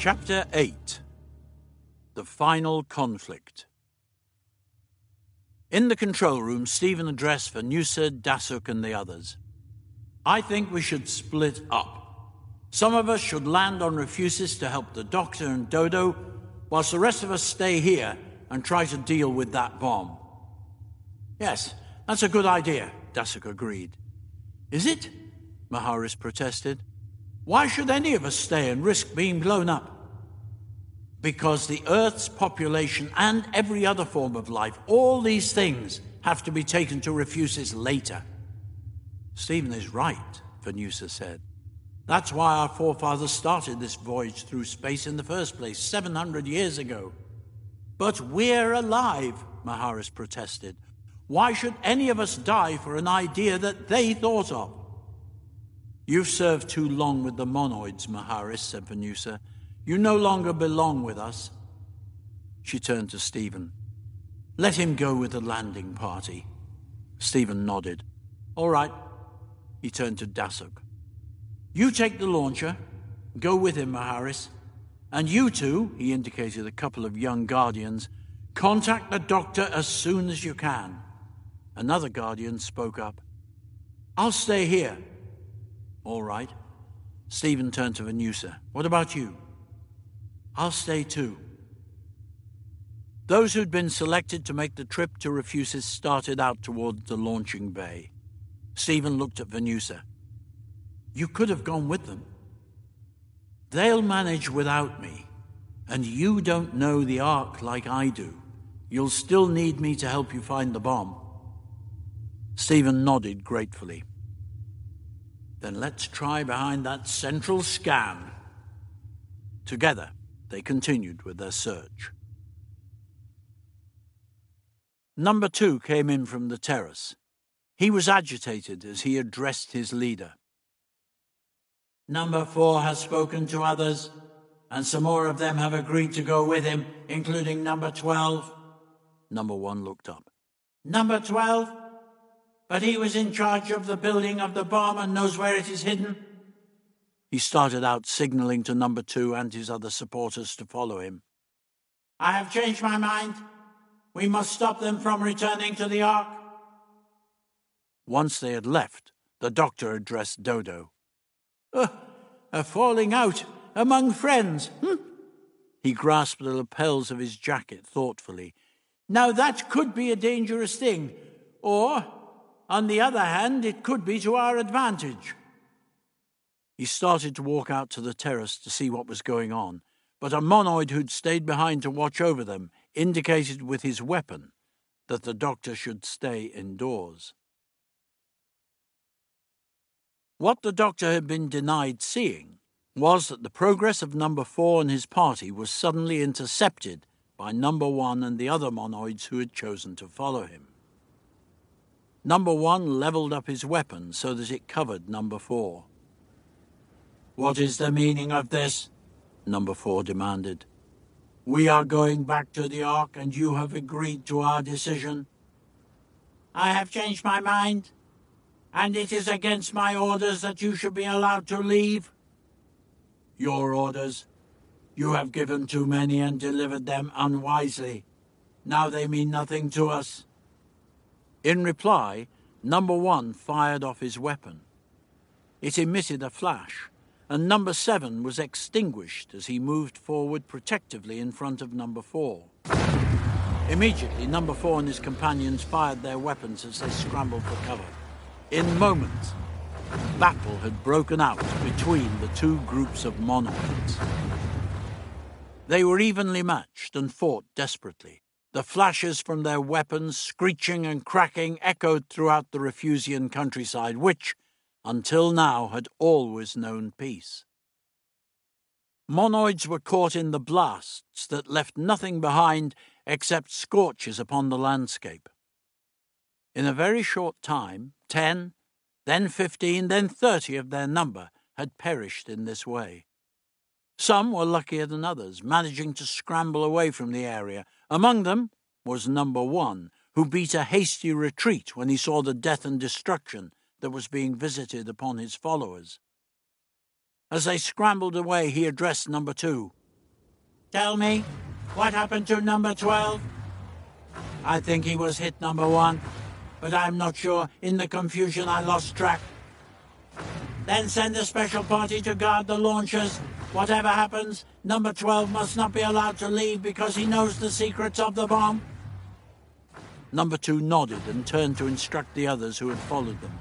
Chapter 8 The Final Conflict In the control room, Steven addressed Venussa, Dassuk, and the others. I think we should split up. Some of us should land on Refusis to help the Doctor and Dodo, whilst the rest of us stay here and try to deal with that bomb. Yes, that's a good idea, Dassuk agreed. Is it? Maharis protested. Why should any of us stay and risk being blown up? Because the Earth's population and every other form of life, all these things, have to be taken to Refusis later. Steven is right, Venussa said. That's why our forefathers started this voyage through space in the first place, 700 years ago. But we're alive, Maharis protested. Why should any of us die for an idea that they thought of? You've served too long with the monoids, Maharis, said Venussa. You no longer belong with us. She turned to Steven. Let him go with the landing party. Steven nodded. All right. He turned to Dassuk. You take the launcher. Go with him, Maharis. And you two, he indicated a couple of young guardians, contact the doctor as soon as you can. Another guardian spoke up. I'll stay here. All right. Steven turned to Venussa. What about you? I'll stay too. Those who'd been selected to make the trip to Refusis started out toward the launching bay. Steven looked at Venussa. You could have gone with them. They'll manage without me, and you don't know the Ark like I do. You'll still need me to help you find the bomb. Steven nodded gratefully. Then let's try behind that central scan. Together, they continued with their search. Number two came in from the terrace. He was agitated as he addressed his leader. Number four has spoken to others, and some more of them have agreed to go with him, including number 12. Number one looked up. Number 12? But he was in charge of the building of the bomb and knows where it is hidden. He started out signaling to number two and his other supporters to follow him. I have changed my mind. We must stop them from returning to the Ark. Once they had left, the doctor addressed Dodo. Uh, a falling out among friends. Hm? He grasped the lapels of his jacket thoughtfully. Now that could be a dangerous thing, or on the other hand, it could be to our advantage. He started to walk out to the terrace to see what was going on, but a monoid who'd stayed behind to watch over them indicated with his weapon that the doctor should stay indoors. What the doctor had been denied seeing was that the progress of number four and his party was suddenly intercepted by number one and the other monoids who had chosen to follow him. Number one leveled up his weapon so that it covered number four. What is the meaning of this? Number four demanded. We are going back to the Ark and you have agreed to our decision. I have changed my mind, and it is against my orders that you should be allowed to leave. Your orders? You have given too many and delivered them unwisely. Now they mean nothing to us. In reply, number one fired off his weapon. It emitted a flash, and number seven was extinguished as he moved forward protectively in front of number four. Immediately, number four and his companions fired their weapons as they scrambled for cover. In moments, battle had broken out between the two groups of monoids. They were evenly matched and fought desperately. The flashes from their weapons, screeching and cracking, echoed throughout the Refusian countryside, which, until now, had always known peace. Monoids were caught in the blasts that left nothing behind except scorches upon the landscape. In a very short time, ten, then fifteen, then thirty of their number had perished in this way. Some were luckier than others, managing to scramble away from the area. Among them was number one, who beat a hasty retreat when he saw the death and destruction that was being visited upon his followers. As they scrambled away, he addressed number two. Tell me, what happened to number 12? I think he was hit number one, but I'm not sure. In the confusion, I lost track. Then send a special party to guard the launchers. Whatever happens, number 12 must not be allowed to leave because he knows the secrets of the bomb. Number two nodded and turned to instruct the others who had followed them.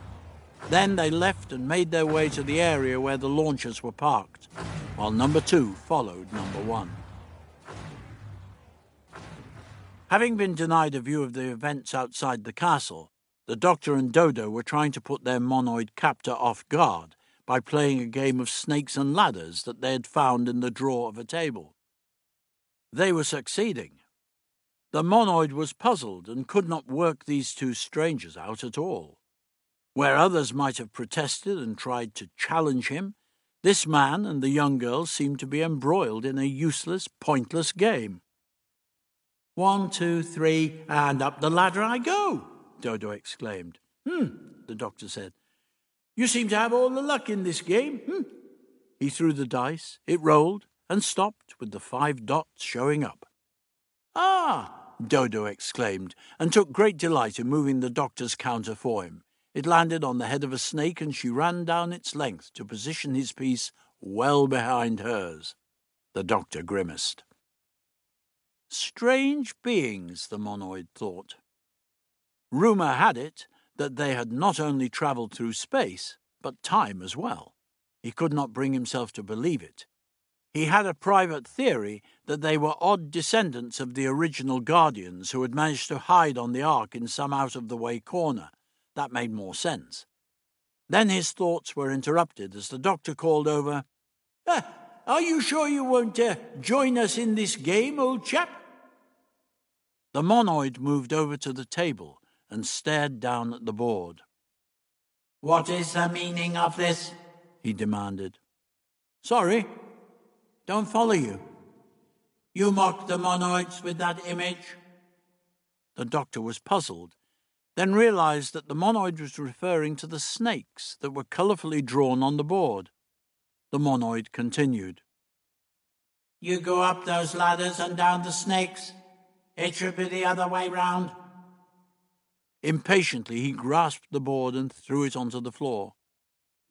Then they left and made their way to the area where the launchers were parked, while number two followed number one. Having been denied a view of the events outside the castle, the Doctor and Dodo were trying to put their monoid captor off guard by playing a game of snakes and ladders that they had found in the drawer of a table. They were succeeding. The monoid was puzzled and could not work these two strangers out at all. Where others might have protested and tried to challenge him, this man and the young girl seemed to be embroiled in a useless, pointless game. One, two, three, and up the ladder I go, Dodo exclaimed. Hmm, the doctor said. You seem to have all the luck in this game. Hmm. He threw the dice, it rolled, and stopped with the five dots showing up. Ah, Dodo exclaimed, and took great delight in moving the doctor's counter for him. It landed on the head of a snake, and she ran down its length to position his piece well behind hers. The doctor grimaced. Strange beings, the monoid thought. Rumour had it that they had not only travelled through space, but time as well. He could not bring himself to believe it. He had a private theory that they were odd descendants of the original Guardians who had managed to hide on the Ark in some out of the way corner. That made more sense. Then his thoughts were interrupted as the doctor called over, ah, Are you sure you won't uh, join us in this game, old chap? The monoid moved over to the table and stared down at the board. What is the meaning of this? he demanded. Sorry, don't follow you. You mocked the monoids with that image? The doctor was puzzled, then realized that the monoid was referring to the snakes that were colourfully drawn on the board. The monoid continued. You go up those ladders and down the snakes. It should be the other way round. Impatiently, he grasped the board and threw it onto the floor.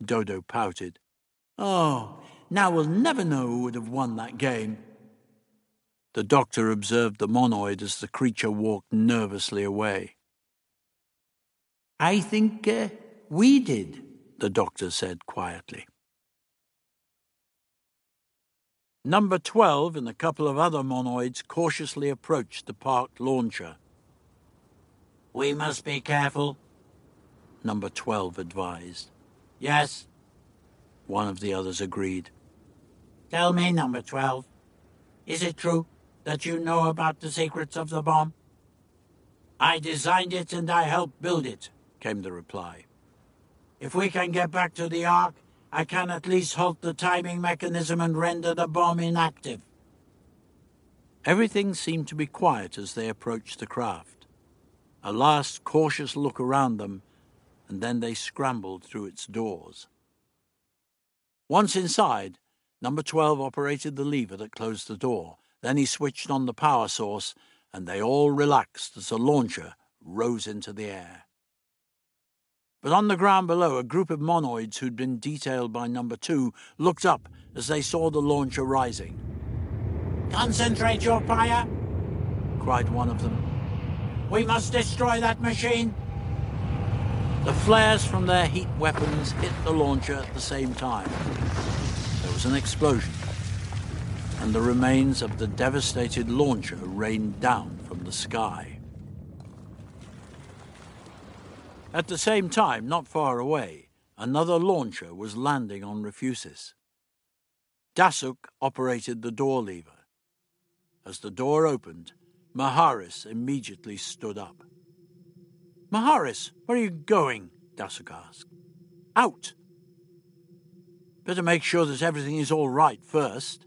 Dodo pouted. Oh, now we'll never know who would have won that game. The doctor observed the monoid as the creature walked nervously away. I think uh, we did, the doctor said quietly. Number 12 and a couple of other monoids cautiously approached the parked launcher. We must be careful, Number 12 advised. Yes, one of the others agreed. Tell me, Number 12, is it true that you know about the secrets of the bomb? I designed it and I helped build it, came the reply. If we can get back to the Ark, I can at least halt the timing mechanism and render the bomb inactive. Everything seemed to be quiet as they approached the craft. A last cautious look around them, and then they scrambled through its doors. Once inside, number 12 operated the lever that closed the door. Then he switched on the power source, and they all relaxed as the launcher rose into the air. But on the ground below, a group of monoids who'd been detailed by number two looked up as they saw the launcher rising. Concentrate your fire, cried one of them. We must destroy that machine. The flares from their heat weapons hit the launcher at the same time. There was an explosion, and the remains of the devastated launcher rained down from the sky. At the same time, not far away, another launcher was landing on Refusis. Dassuk operated the door lever. As the door opened, Maharis immediately stood up. Maharis, where are you going? Dassuk asked. Out. Better make sure that everything is all right first.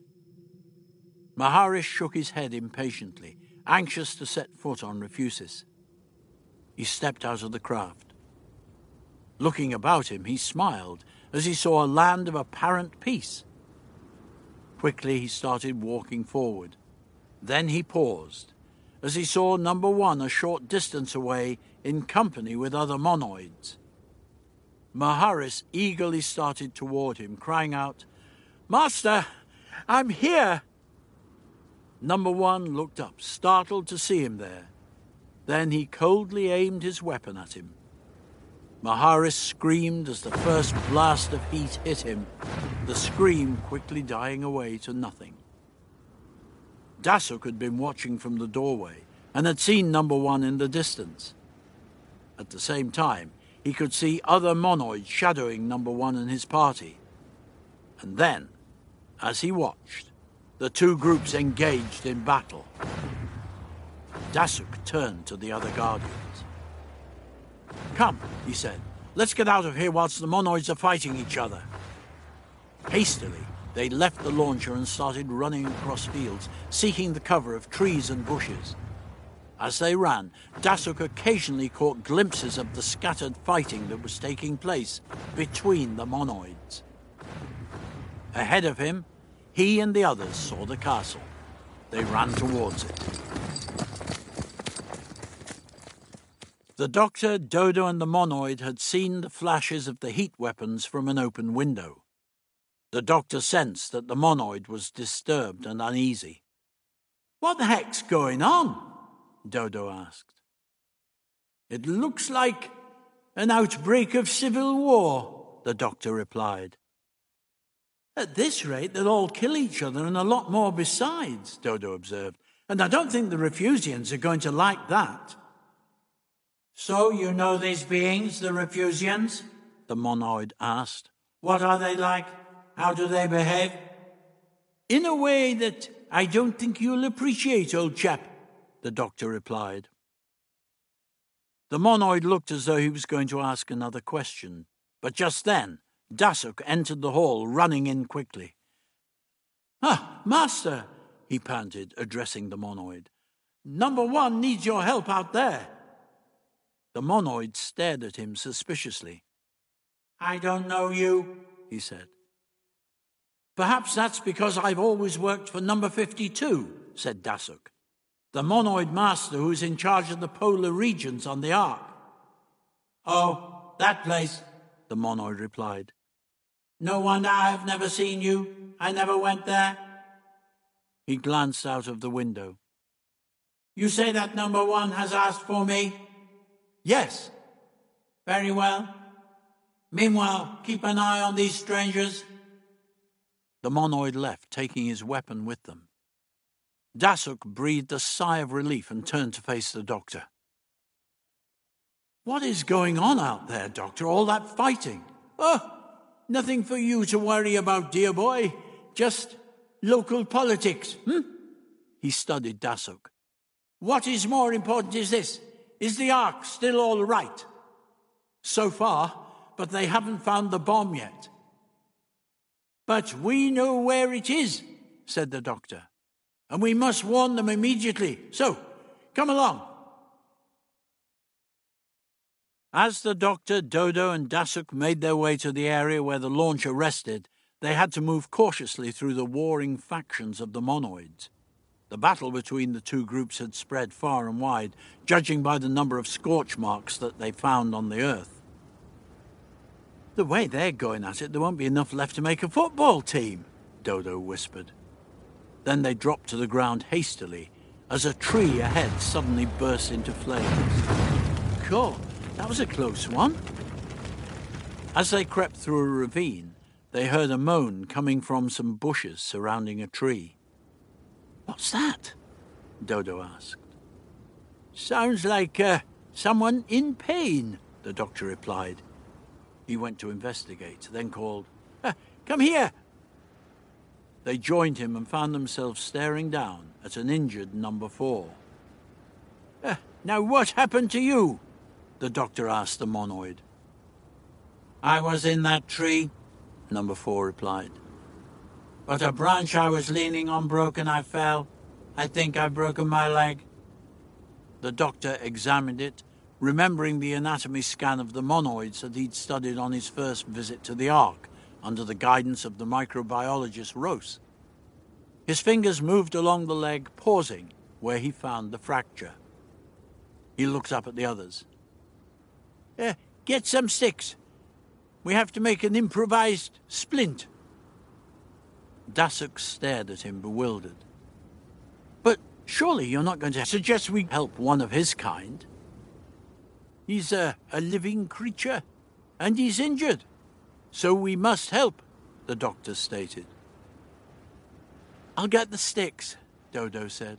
Maharis shook his head impatiently, anxious to set foot on Refusis. He stepped out of the craft. Looking about him, he smiled as he saw a land of apparent peace. Quickly, he started walking forward, Then he paused, as he saw number one a short distance away in company with other monoids. Maharis eagerly started toward him, crying out, Master, I'm here! Number one looked up, startled to see him there. Then he coldly aimed his weapon at him. Maharis screamed as the first blast of heat hit him, the scream quickly dying away to nothing. Dassuk had been watching from the doorway and had seen number one in the distance. At the same time, he could see other monoids shadowing number one and his party. And then, as he watched, the two groups engaged in battle. Dassuk turned to the other guardians. Come, he said. Let's get out of here whilst the monoids are fighting each other. Hastily, they left the launcher and started running across fields, seeking the cover of trees and bushes. As they ran, Dassuk occasionally caught glimpses of the scattered fighting that was taking place between the monoids. Ahead of him, he and the others saw the castle. They ran towards it. The doctor, Dodo, and the monoid had seen the flashes of the heat weapons from an open window. The doctor sensed that the monoid was disturbed and uneasy. What the heck's going on? Dodo asked. It looks like an outbreak of civil war, the doctor replied. At this rate, they'll all kill each other and a lot more besides, Dodo observed. And I don't think the Refusians are going to like that. So you know these beings, the Refusians? The monoid asked. What are they like? How do they behave? In a way that I don't think you'll appreciate, old chap, the doctor replied. The monoid looked as though he was going to ask another question, but just then Dassuk entered the hall, running in quickly. Ah, master, he panted, addressing the monoid. Number one needs your help out there. The monoid stared at him suspiciously. I don't know you, he said. Perhaps that's because I've always worked for number 52, said Dassuk, the monoid master who's in charge of the polar regions on the Ark. Oh, that place, the monoid replied. No wonder I've never seen you. I never went there. He glanced out of the window. You say that number one has asked for me? Yes. Very well. Meanwhile, keep an eye on these strangers. The monoid left, taking his weapon with them. Dassuk breathed a sigh of relief and turned to face the doctor. What is going on out there, Doctor? All that fighting? Oh, nothing for you to worry about, dear boy. Just local politics, hmm? He studied Dassuk. What is more important is this is the Ark still all right? So far, but they haven't found the bomb yet. But we know where it is, said the doctor, and we must warn them immediately. So, come along. As the doctor, Dodo, and Dassuk made their way to the area where the launcher rested, they had to move cautiously through the warring factions of the monoids. The battle between the two groups had spread far and wide, judging by the number of scorch marks that they found on the earth. The way they're going at it, there won't be enough left to make a football team, Dodo whispered. Then they dropped to the ground hastily as a tree ahead suddenly burst into flames. Cool, that was a close one. As they crept through a ravine, they heard a moan coming from some bushes surrounding a tree. What's that? Dodo asked. Sounds like uh, someone in pain, the doctor replied. He went to investigate, then called, ah, Come here! They joined him and found themselves staring down at an injured number four. Uh, now, what happened to you? The doctor asked the monoid. I was in that tree, number four replied. But a branch I was leaning on broke and I fell. I think I've broken my leg. The doctor examined it, remembering the anatomy scan of the monoids that he'd studied on his first visit to the Ark under the guidance of the microbiologist Rose. His fingers moved along the leg, pausing where he found the fracture. He looked up at the others. Uh, get some sticks. We have to make an improvised splint. Dassuk stared at him, bewildered. But surely you're not going to suggest we help one of his kind? He's a, a living creature, and he's injured. So we must help, the doctor stated. I'll get the sticks, Dodo said.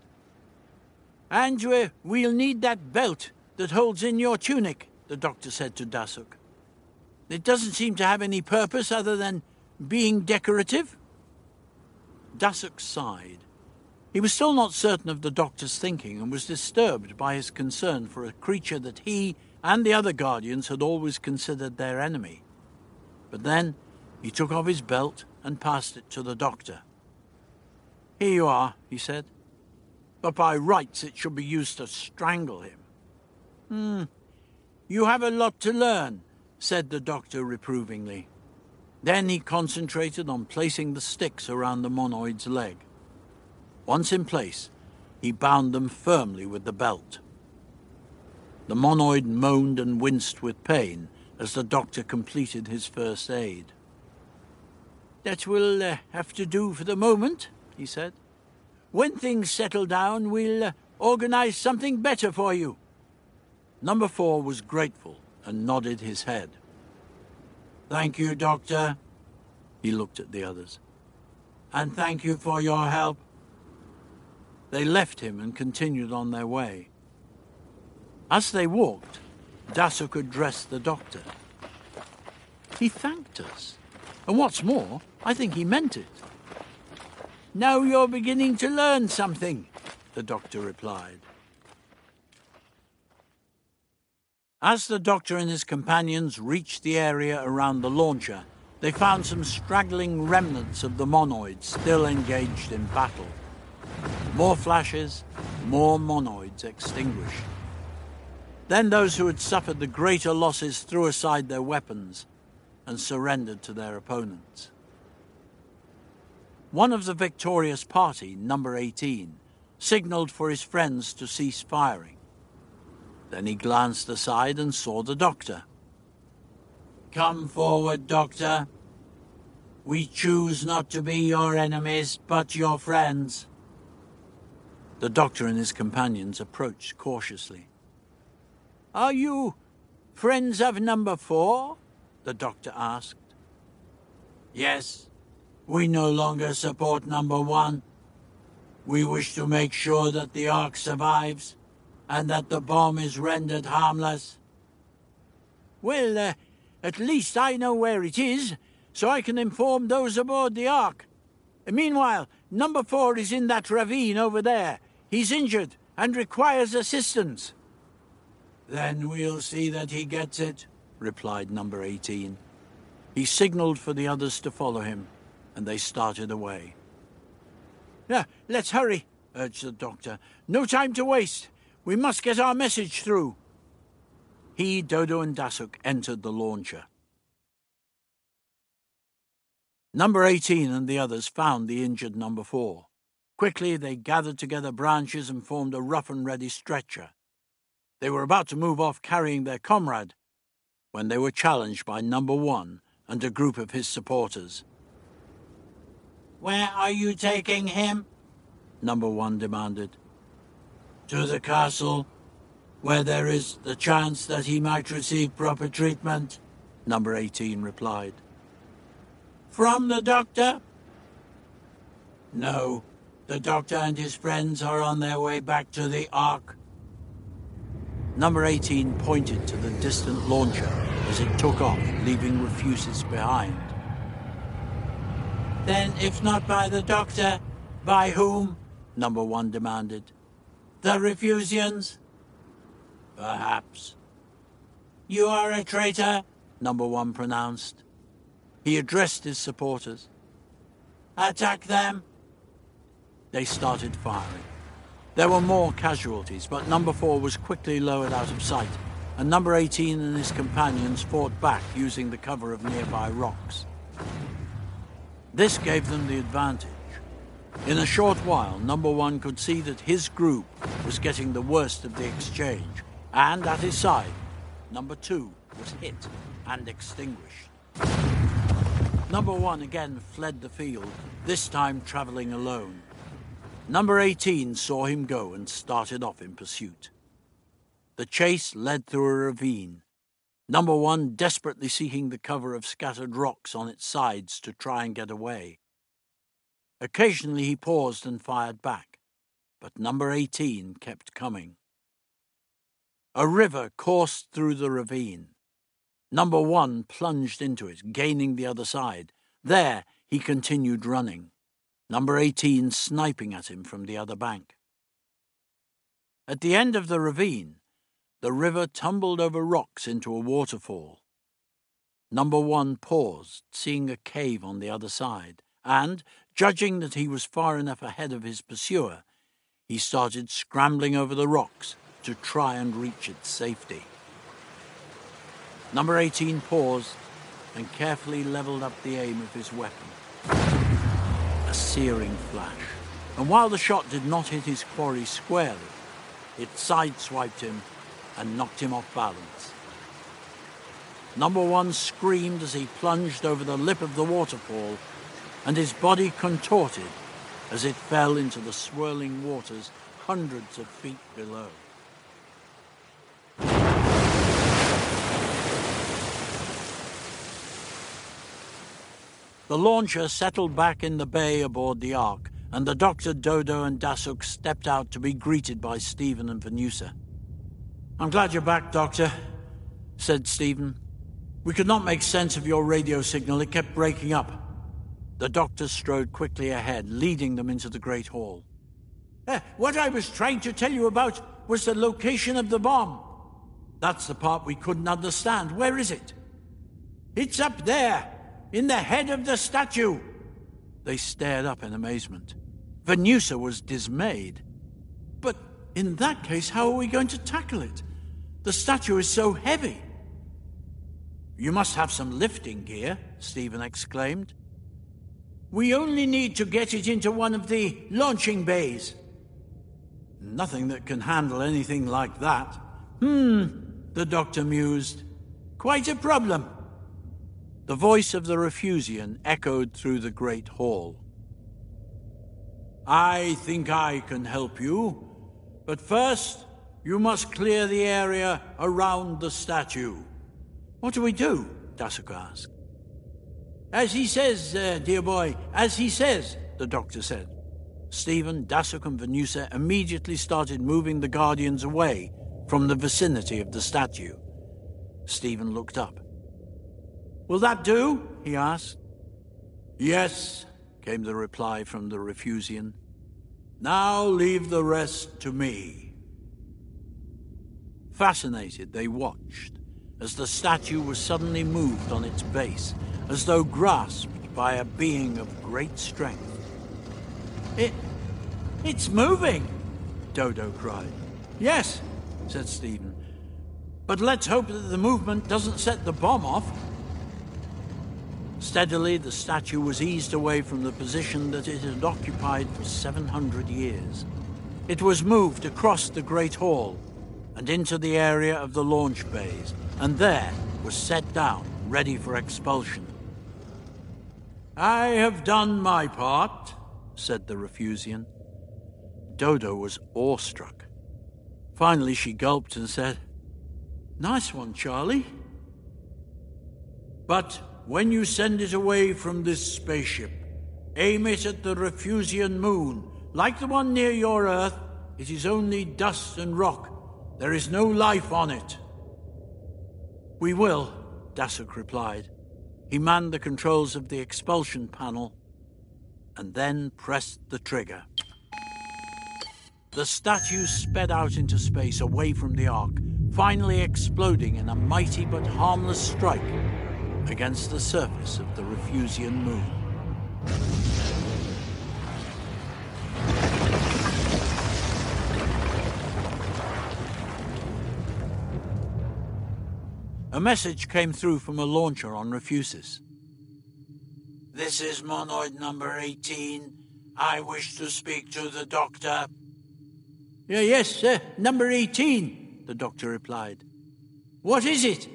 Andrew, we'll need that belt that holds in your tunic, the doctor said to Dassuk. It doesn't seem to have any purpose other than being decorative. Dassuk sighed. He was still not certain of the doctor's thinking and was disturbed by his concern for a creature that he and the other guardians had always considered their enemy. But then he took off his belt and passed it to the doctor. Here you are, he said. But by rights it should be used to strangle him. Hmm. You have a lot to learn, said the doctor reprovingly. Then he concentrated on placing the sticks around the monoid's leg. Once in place, he bound them firmly with the belt. The monoid moaned and winced with pain as the doctor completed his first aid. That will uh, have to do for the moment, he said. When things settle down, we'll uh, organize something better for you. Number four was grateful and nodded his head. Thank you, Doctor. He looked at the others. And thank you for your help. They left him and continued on their way. As they walked, Dassuk addressed the doctor. He thanked us. And what's more, I think he meant it. Now you're beginning to learn something, the doctor replied. As the doctor and his companions reached the area around the launcher, they found some straggling remnants of the monoids still engaged in battle. More flashes, more monoids extinguished. Then those who had suffered the greater losses threw aside their weapons and surrendered to their opponents. One of the victorious party, number 18, signaled for his friends to cease firing. Then he glanced aside and saw the doctor. Come forward, doctor. We choose not to be your enemies, but your friends. The doctor and his companions approached cautiously. Are you friends of number four? The doctor asked. Yes, we no longer support number one. We wish to make sure that the Ark survives and that the bomb is rendered harmless. Well, uh, at least I know where it is, so I can inform those aboard the Ark. Meanwhile, number four is in that ravine over there. He's injured and requires assistance. Then we'll see that he gets it, replied number 18. He signaled for the others to follow him, and they started away. Now, let's hurry, urged the doctor. No time to waste. We must get our message through. He, Dodo, and Dassuk entered the launcher. Number 18 and the others found the injured number 4. Quickly, they gathered together branches and formed a rough and ready stretcher. They were about to move off carrying their comrade when they were challenged by number one and a group of his supporters. Where are you taking him? Number one demanded. To the castle, where there is the chance that he might receive proper treatment, number 18 replied. From the doctor? No, the doctor and his friends are on their way back to the Ark. Number 18 pointed to the distant launcher as it took off, leaving Refusis behind. Then, if not by the doctor, by whom? Number 1 demanded. The Refusians? Perhaps. You are a traitor, Number 1 pronounced. He addressed his supporters. Attack them! They started firing. There were more casualties, but number 4 was quickly lowered out of sight, and number 18 and his companions fought back using the cover of nearby rocks. This gave them the advantage. In a short while, Number One could see that his group was getting the worst of the exchange, and at his side, Number Two was hit and extinguished. Number One again fled the field, this time traveling alone. Number 18 saw him go and started off in pursuit. The chase led through a ravine, Number One desperately seeking the cover of scattered rocks on its sides to try and get away. Occasionally he paused and fired back, but number 18 kept coming. A river coursed through the ravine. Number one plunged into it, gaining the other side. There he continued running, number 18 sniping at him from the other bank. At the end of the ravine, the river tumbled over rocks into a waterfall. Number one paused, seeing a cave on the other side, and, Judging that he was far enough ahead of his pursuer, he started scrambling over the rocks to try and reach its safety. Number 18 paused and carefully leveled up the aim of his weapon. A searing flash, and while the shot did not hit his quarry squarely, it sideswiped him and knocked him off balance. Number one screamed as he plunged over the lip of the waterfall and his body contorted as it fell into the swirling waters hundreds of feet below. The launcher settled back in the bay aboard the Ark, and the doctor, Dodo, and Dassuk stepped out to be greeted by Steven and Venussa. I'm glad you're back, Doctor, said Steven. We could not make sense of your radio signal. It kept breaking up. The doctor strode quickly ahead, leading them into the great hall. Uh, what I was trying to tell you about was the location of the bomb. That's the part we couldn't understand. Where is it? It's up there, in the head of the statue. They stared up in amazement. Venussa was dismayed. But in that case, how are we going to tackle it? The statue is so heavy. You must have some lifting gear, Steven exclaimed. We only need to get it into one of the launching bays. Nothing that can handle anything like that. Hmm, the doctor mused. Quite a problem. The voice of the Refusian echoed through the great hall. I think I can help you, but first you must clear the area around the statue. What do we do? Dassuk asked. As he says, uh, dear boy, as he says, the doctor said. Steven, Dassuk, and Venussa immediately started moving the Guardians away from the vicinity of the statue. Steven looked up. Will that do? he asked. Yes, came the reply from the Refusian. Now leave the rest to me. Fascinated, they watched as the statue was suddenly moved on its base as though grasped by a being of great strength. It. it's moving! Dodo cried. Yes, said Steven. But let's hope that the movement doesn't set the bomb off. Steadily, the statue was eased away from the position that it had occupied for 700 years. It was moved across the Great Hall and into the area of the launch bays, and there was set down, ready for expulsion. I have done my part, said the Refusian. Dodo was awestruck. Finally, she gulped and said, Nice one, Charlie. But when you send it away from this spaceship, aim it at the Refusian moon. Like the one near your Earth, it is only dust and rock. There is no life on it. We will, Dassuk replied. He manned the controls of the expulsion panel and then pressed the trigger. The statue sped out into space away from the Ark, finally exploding in a mighty but harmless strike against the surface of the Refusian moon. A message came through from a launcher on Refusis. This is monoid number 18. I wish to speak to the doctor. Yeah, yes, sir. Number 18, the doctor replied. What is it?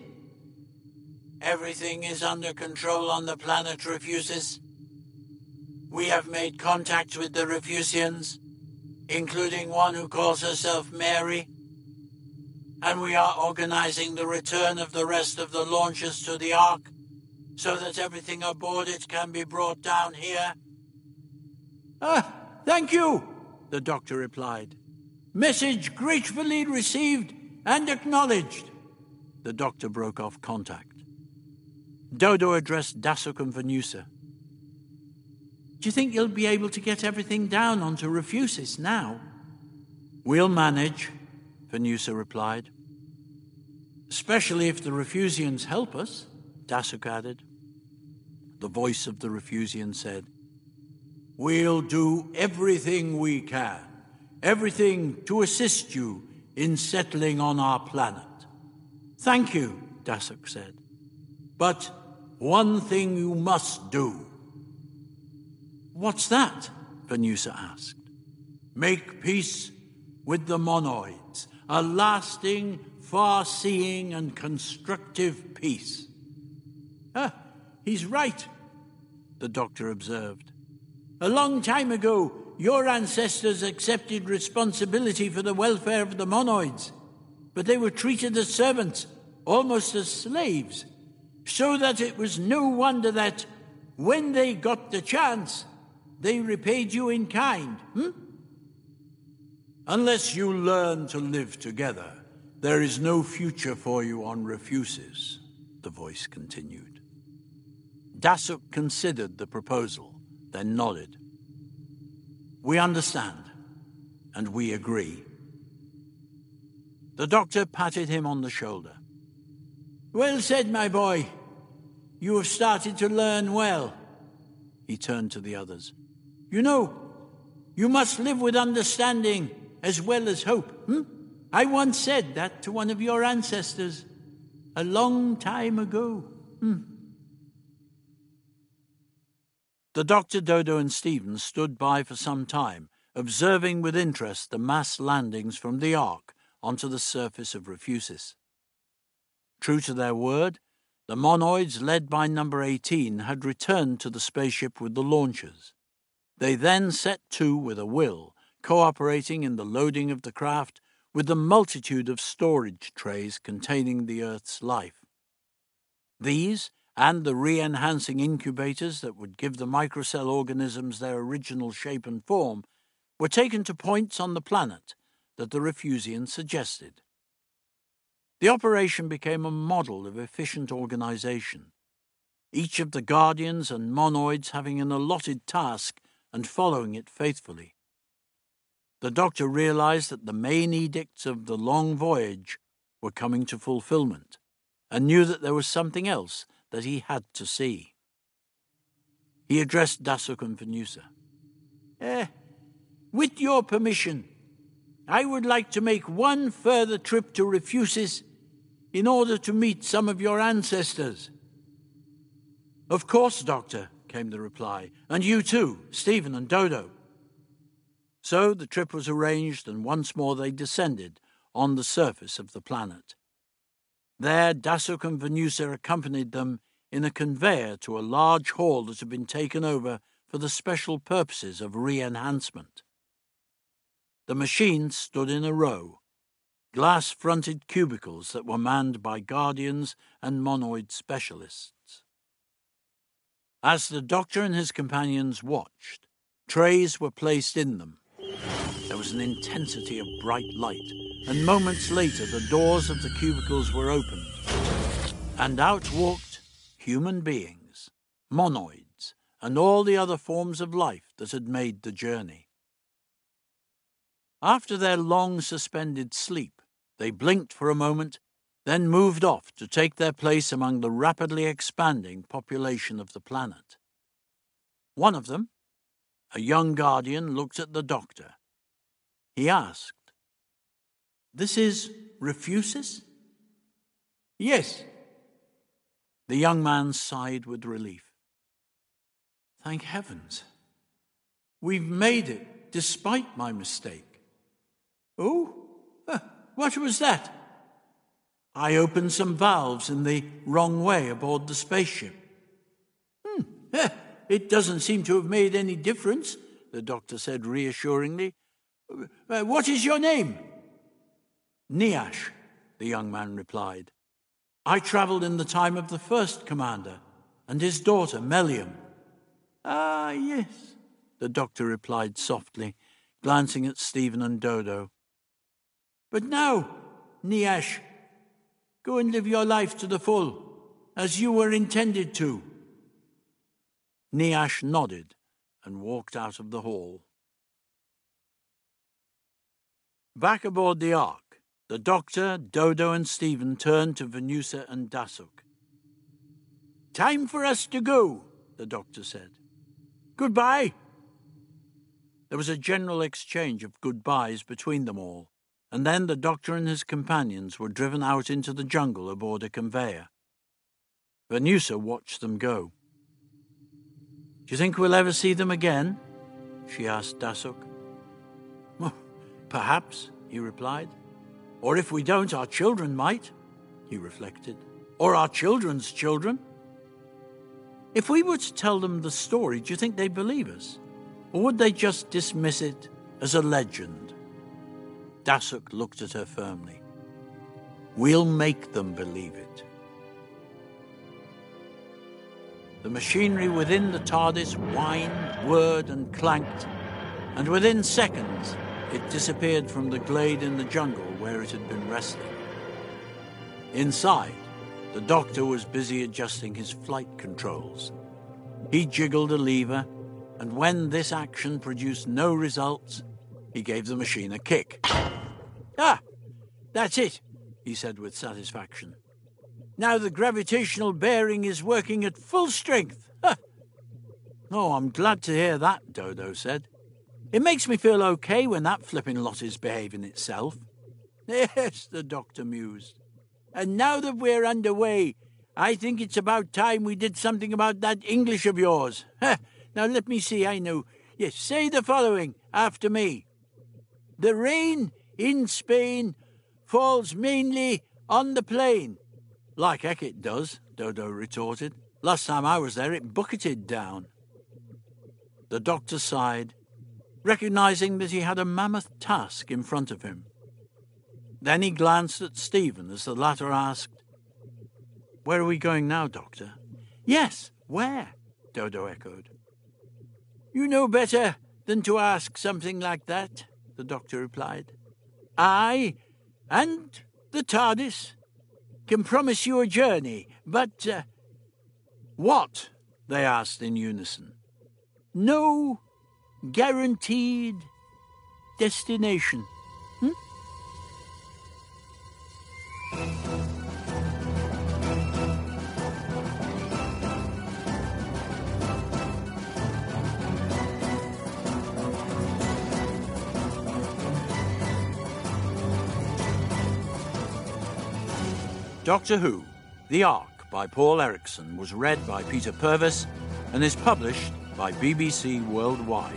Everything is under control on the planet Refusis. We have made contact with the Refusians, including one who calls herself Mary, and we are organizing the return of the rest of the launches to the Ark so that everything aboard it can be brought down here. Ah, thank you, the doctor replied. Message gratefully received and acknowledged. The doctor broke off contact. Dodo addressed Dassuk and Venussa. Do you think you'll be able to get everything down onto Refusis now? We'll manage, Venussa replied. Especially if the Refusians help us, Dassuk added. The voice of the Refusian said, We'll do everything we can, everything to assist you in settling on our planet. Thank you, Dassuk said. But one thing you must do. What's that? Venussa asked. Make peace with the monoids, a lasting, far seeing, and constructive peace. Ah, he's right, the doctor observed. A long time ago, your ancestors accepted responsibility for the welfare of the monoids, but they were treated as servants, almost as slaves so that it was no wonder that when they got the chance, they repaid you in kind. Hmm? Unless you learn to live together, there is no future for you on Refusis, the voice continued. Dassuk considered the proposal, then nodded. We understand, and we agree. The doctor patted him on the shoulder. Well said, my boy. You have started to learn well. He turned to the others. You know, you must live with understanding as well as hope. Hmm? I once said that to one of your ancestors a long time ago. Hmm. The doctor, Dodo, and Steven stood by for some time, observing with interest the mass landings from the Ark onto the surface of Refusis. True to their word, the monoids, led by number 18, had returned to the spaceship with the launchers. They then set to with a will, cooperating in the loading of the craft with the multitude of storage trays containing the Earth's life. These, and the re enhancing incubators that would give the microcell organisms their original shape and form, were taken to points on the planet that the Refusians suggested. The operation became a model of efficient organization, each of the guardians and monoids having an allotted task and following it faithfully. The doctor realized that the main edicts of the long voyage were coming to fulfillment and knew that there was something else that he had to see. He addressed Dassuk and Venussa. Eh, with your permission, I would like to make one further trip to Refusis in order to meet some of your ancestors. Of course, Doctor, came the reply, and you too, Steven and Dodo. So the trip was arranged, and once more they descended on the surface of the planet. There, Dassuk and Venussa accompanied them in a conveyor to a large hall that had been taken over for the special purposes of re enhancement. The machines stood in a row, glass fronted cubicles that were manned by guardians and monoid specialists. As the doctor and his companions watched, trays were placed in them. There was an intensity of bright light, and moments later the doors of the cubicles were opened, and out walked human beings, monoids, and all the other forms of life that had made the journey. After their long suspended sleep, they blinked for a moment, then moved off to take their place among the rapidly expanding population of the planet. One of them, a young guardian, looked at the doctor. He asked, This is Refusis? Yes. The young man sighed with relief. Thank heavens. We've made it, despite my mistake. Oh? Uh, what was that? I opened some valves in the wrong way aboard the spaceship. Hmm. Eh, it doesn't seem to have made any difference, the doctor said reassuringly. Uh, what is your name? Niash, the young man replied. I travelled in the time of the first commander and his daughter, Mellium. Ah, yes, the doctor replied softly, glancing at Steven and Dodo. But now, Niash, go and live your life to the full, as you were intended to. Niash nodded and walked out of the hall. Back aboard the Ark, the doctor, Dodo, and Steven turned to Venussa and Dassuk. Time for us to go, the doctor said. Goodbye. There was a general exchange of goodbyes between them all, and then the doctor and his companions were driven out into the jungle aboard a conveyor. Venussa watched them go. Do you think we'll ever see them again? she asked Dassuk. Well, perhaps, he replied. Or if we don't, our children might, he reflected. Or our children's children. If we were to tell them the story, do you think they'd believe us? Or would they just dismiss it as a legend? Dassuk looked at her firmly. We'll make them believe it. The machinery within the TARDIS whined, whirred, and clanked, and within seconds it disappeared from the glade in the jungle where it had been resting. Inside, the doctor was busy adjusting his flight controls. He jiggled a lever, and when this action produced no results, he gave the machine a kick. Ah, that's it, he said with satisfaction. Now the gravitational bearing is working at full strength. Oh, I'm glad to hear that, Dodo said. It makes me feel okay when that flipping lot is behaving itself. Yes, the doctor mused. And now that we're underway, I think it's about time we did something about that English of yours. now let me see, I know. Yes, say the following after me. The rain in Spain falls mainly on the plain. Like Eckett does, Dodo retorted. Last time I was there, it bucketed down. The doctor sighed, recognizing that he had a mammoth task in front of him. Then he glanced at Steven as the latter asked, Where are we going now, Doctor? Yes, where? Dodo echoed. You know better than to ask something like that, the doctor replied. I and the TARDIS can promise you a journey, but. Uh, what? they asked in unison. No guaranteed destination. Doctor Who, The Ark by Paul Erickson was read by Peter Purves and is published by BBC Worldwide.